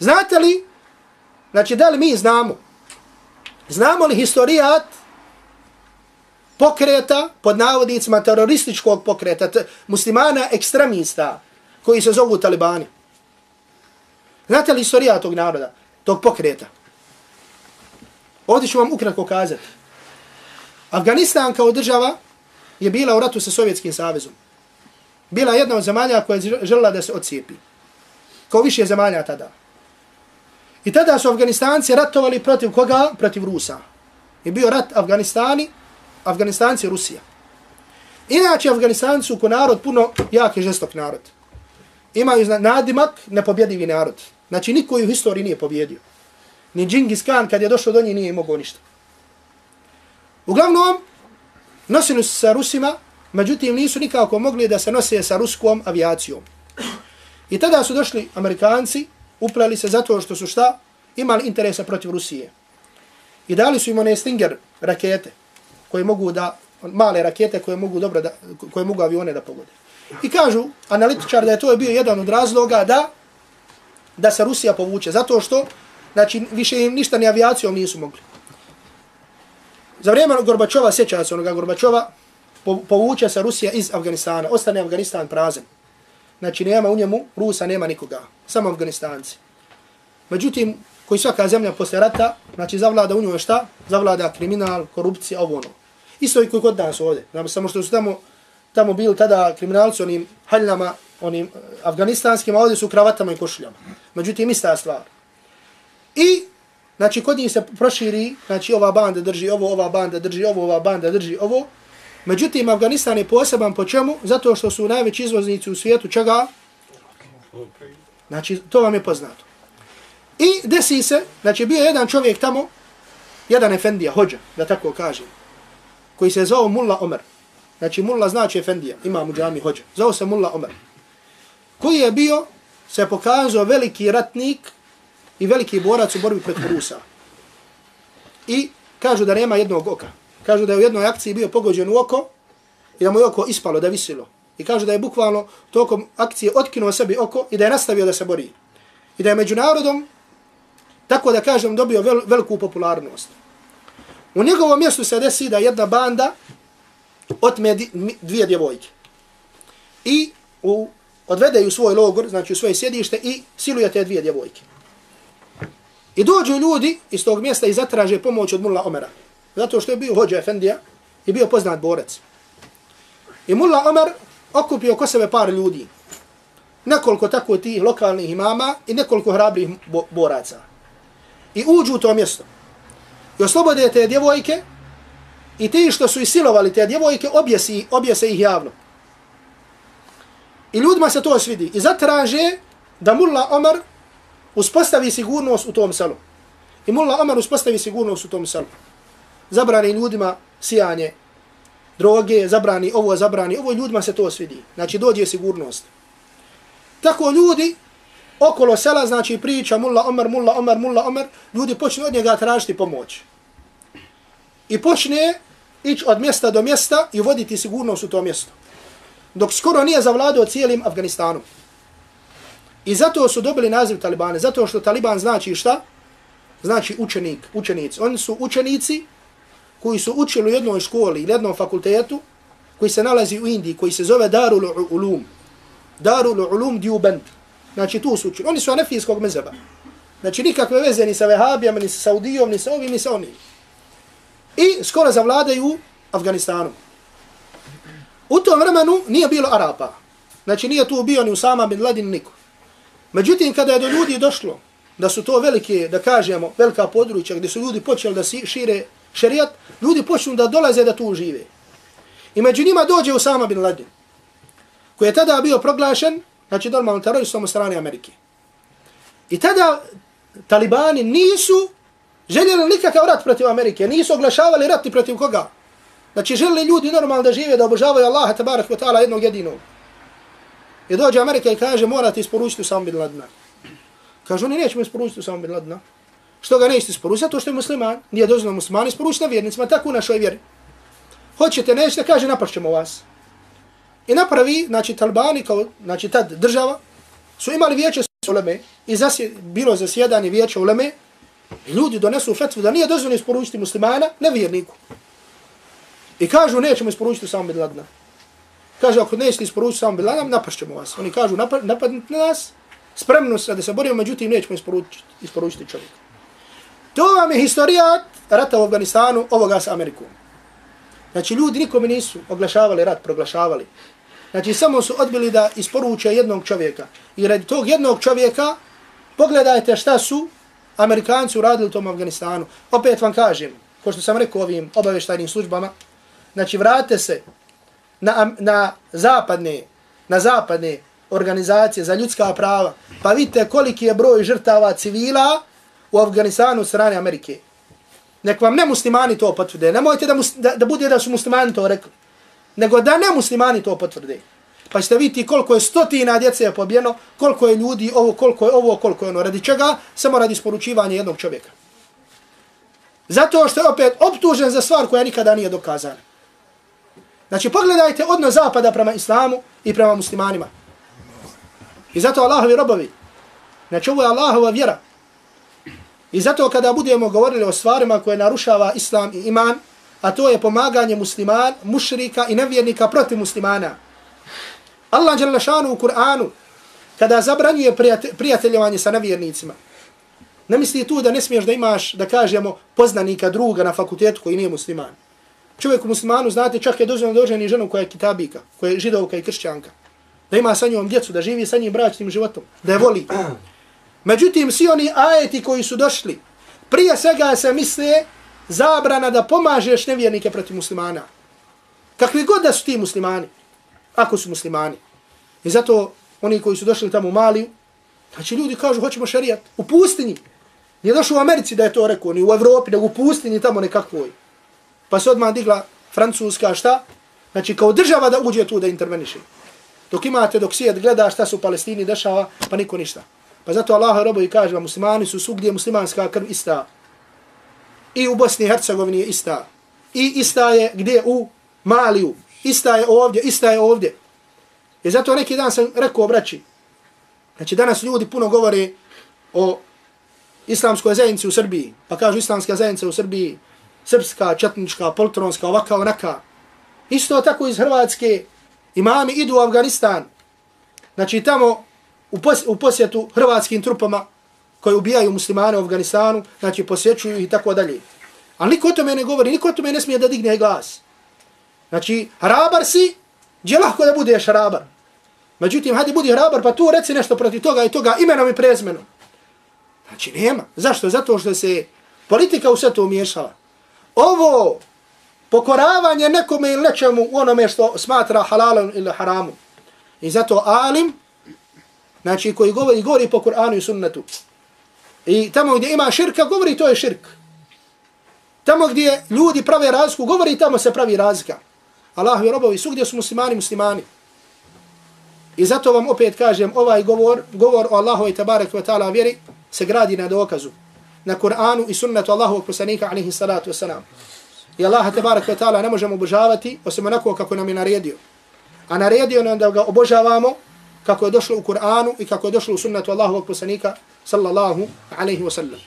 Znate li, znači da li mi znamo, znamo li historijat pokreta, pod navodnicima terorističkog pokreta, muslimana ekstremista, koji se zovu talibani? Znate li historijat tog naroda, tog pokreta? Ovdje ću vam ukratko kazati. Afganistan kao država je bila u ratu sa Sovjetskim savezom. Bila jedna od zemalja koja je želila da se ocijepi. Kao više zemalja tada. I tada su Afganistanci ratovali protiv koga? Protiv Rusa. Je bio rat Afganistani, Afganistanci i Rusija. Inače, Afganistanci su ko narod puno jak i žestok narod. Imaju nadimak nepobjedivi narod. Znači, niko u historiji nije pobjedio. Ni Džingis Khan, kad je došao do njih, nije mogao ništa. Uglavnom, nosili su sa Rusima, međutim nisu nikako mogli da se nose sa ruskom avijacijom. I tada su došli Amerikanci, uprali se zato što su šta? Imali interesa protiv Rusije. I dali su im one Stinger rakete, koje mogu da, male rakete koje mogu dobro da, koje mogu avione da pogode. I kažu analitičar da je to bio jedan od razloga da da se Rusija povuče, zato što znači više im ništa ni avijacijom nisu mogli. Za vrijeme Gorbačova, sjeća se onoga Gorbačova, povuče se Rusija iz Afganistana, ostane Afganistan prazen. Znači nema u njemu, Rusa nema nikoga, samo Afganistanci. Međutim, koji svaka zemlja posle rata, znači zavlada u njoj šta? Zavlada kriminal, korupcija, ovo ono. Isto i koji kod nas ovdje. Znači, samo što su tamo, tamo bili tada kriminalci onim haljnama, onim eh, afganistanskim, a ovdje su kravatama i košuljama. Međutim, ista stvar. I, znači, kod njih se proširi, znači, ova banda drži ovo, ova banda drži ovo, ova banda drži ovo, Međutim, Afganistan je poseban po čemu? Zato što su najveći izvoznici u svijetu čega? Znači, to vam je poznato. I desi se, znači, bio jedan čovjek tamo, jedan efendija, hođa, da tako kažem, koji se zvao Mulla Omer. Znači, Mulla znači efendija, ima mu džami hođa. Zvao se Mulla Omer. Koji je bio, se pokazao veliki ratnik i veliki borac u borbi protiv Rusa. I kažu da nema jednog oka. Kažu da je u jednoj akciji bio pogođen u oko i da mu je oko ispalo, da visilo. I kažu da je bukvalno tokom akcije otkinuo sebi oko i da je nastavio da se bori. I da je među narodom, tako da kažem, dobio vel, veliku popularnost. U njegovom mjestu se desi da jedna banda otme dvije djevojke. I u, odvede u svoj logor, znači u svoje sjedište i siluje te dvije djevojke. I dođu ljudi iz tog mjesta i zatraže pomoć od Mulla Omera. Zato što je bio hođa Efendija i bio poznat borec. I Mulla Omer okupio ko sebe par ljudi. Nekoliko tako tih lokalnih imama i nekoliko hrabrih bo boraca. I uđu u to mjesto. I oslobode te djevojke i ti što su isilovali te djevojke objesi, objese ih javno. I ljudima se to svidi. I zatraže da Mulla Omer uspostavi sigurnost u tom selu. I Mulla Omer uspostavi sigurnost u tom selu zabrani ljudima sijanje droge, zabrani ovo, zabrani ovo, ljudima se to svidi. Znači, dođe sigurnost. Tako ljudi okolo sela, znači, priča mulla omer, mulla omer, mulla omer, ljudi počne od njega tražiti pomoć. I počne ići od mjesta do mjesta i voditi sigurnost u to mjesto. Dok skoro nije zavladao cijelim Afganistanom. I zato su dobili naziv Talibane. Zato što Taliban znači šta? Znači učenik, učenici. Oni su učenici koji su učili u jednoj školi ili jednom fakultetu, koji se nalazi u Indiji, koji se zove Darul Ulum. Darul Ulum Diubend. Znači tu su učili. Oni su anefijskog mezeba. Znači nikakve veze ni sa Vehabijama, ni sa Saudijom, ni sa ovim, ni sa onim. I skoro zavladaju Afganistanom. U tom vremenu nije bilo Arapa. Znači nije tu bio ni Usama bin Ladin niko. Međutim, kada je do ljudi došlo da su to velike, da kažemo, velika područja gdje su ljudi počeli da šire šerijat, ljudi počnu da dolaze da tu žive. I među njima dođe Usama bin Laden, koji je tada bio proglašen, znači normalno teroristom u strani Amerike. I tada talibani nisu željeli nikakav rat protiv Amerike, nisu oglašavali rati protiv koga. Znači žele ljudi normalno da žive, da obožavaju Allaha tabarak wa ta'ala jednog jedinog. I dođe Amerika i kaže morate isporučiti Usama bin Ladena. Kažu oni nećemo isporučiti Usama bin Ladena. Što ga nećete isporučiti? Zato što je musliman. Nije dozvoljeno musliman isporučiti na vjernicima. Tako u našoj vjeri. Hoćete, nećete, kaže, napašćemo vas. I napravi, znači, talbani, kao, znači, tad država, su imali vijeće uleme, i zasje, bilo zasjedanje vijeće uleme, ljudi donesu fetvu da nije dozvoljeno isporučiti muslimana nevjerniku. I kažu nećemo isporučiti samo Bin Ladna. Kaže ako nećete isporučiti samo Bin Ladna, napašćemo vas. Oni kažu napadnite nas, spremno se da se borimo, međutim nećemo isporučiti, isporučiti čovjeka. To vam je historijat rata u Afganistanu, ovoga sa Amerikom. Znači ljudi nikome nisu oglašavali rat, proglašavali. Znači samo su odbili da isporuče jednog čovjeka. I radi tog jednog čovjeka, pogledajte šta su Amerikanci uradili u tom Afganistanu. Opet vam kažem, ko što sam rekao ovim obaveštajnim službama, znači vrate se na, na zapadne, na zapadne organizacije za ljudska prava, pa vidite koliki je broj žrtava civila u Afganistanu strane Amerike. Nek vam ne muslimani to potvrde. Nemojte da, da, da bude da su muslimani to rekli. Nego da ne muslimani to potvrde. Pa ćete vidjeti koliko je stotina djece je pobjeno, koliko je ljudi, ovo, koliko je ovo, koliko je ono. Radi čega? Samo radi isporučivanja jednog čovjeka. Zato što je opet optužen za stvar koja nikada nije dokazana. Znači pogledajte odnos zapada prema islamu i prema muslimanima. I zato Allahovi robovi. Znači ovo je Allahova vjera. I zato kada budemo govorili o stvarima koje narušava islam i iman, a to je pomaganje musliman, mušrika i nevjernika protiv muslimana. Allah dželle šanu u Kur'anu kada zabranjuje prijateljovanje sa nevjernicima. Ne misli tu da ne smiješ da imaš, da kažemo, poznanika druga na fakultetu koji nije musliman. Čovjeku muslimanu, znate, čak je dozvoljeno da oženi ženu koja je kitabika, koja je židovka i kršćanka. Da ima sa njom djecu, da živi sa njim bračnim životom, da je voli. Međutim, svi oni ajeti koji su došli, prije svega se misle zabrana da pomažeš nevjernike protiv muslimana. Kakvi god da su ti muslimani, ako su muslimani. I zato oni koji su došli tamo u Maliju, znači ljudi kažu hoćemo šarijat u pustinji. Nije došao u Americi da je to rekao, ni u Evropi, nego u pustinji tamo nekakvoj. Pa se odmah digla Francuska šta? Znači kao država da uđe tu da interveniše. Dok imate, dok svijet gleda šta se u Palestini dešava, pa niko ništa. Pa zato Allah robovi kaže vam, muslimani su svugdje muslimanska krv ista. I u Bosni i Hercegovini je ista. I ista je gdje u Maliju. Ista je ovdje, ista je ovdje. I zato neki dan sam rekao braći. Znači danas ljudi puno govore o islamskoj zajednici u Srbiji. Pa kažu islamska zajednica u Srbiji, srpska, četnička, poltronska, ovaka, onaka. Isto tako iz Hrvatske imami idu u Afganistan. Znači tamo u, pos u posjetu hrvatskim trupama koji ubijaju muslimane u Afganistanu, znači posjećuju i tako dalje. Ali niko o tome ne govori, niko o tome ne smije da digne glas. Znači, hrabar si, gdje lahko da budeš hrabar. Međutim, hajde budi hrabar, pa tu reci nešto protiv toga i toga imenom i prezmenom. Znači, nema. Zašto? Zato što se politika u sve to umješala. Ovo pokoravanje nekome ili nečemu u onome što smatra halalom ili haramom. I zato alim Znači koji govori, govori po Kur'anu i sunnetu. I tamo gdje ima širka, govori to je širk. Tamo gdje ljudi prave razliku, govori tamo se pravi razlika. Allah je robovi, svugdje su muslimani, muslimani. I zato vam opet kažem, ovaj govor, govor o Allahu i tabarek wa ta'ala vjeri, se gradi na dokazu. Na Kur'anu i sunnetu Allahu poslanika, alihi salatu wasalam. I Allaha tabarek wa ta'ala ne možemo obožavati, osim onako kako nam je naredio. A naredio nam da ga obožavamo, kako je došlo u Kur'anu i kako je došlo u sunnetu Allahovog poslanika sallallahu alaihi wa sallam.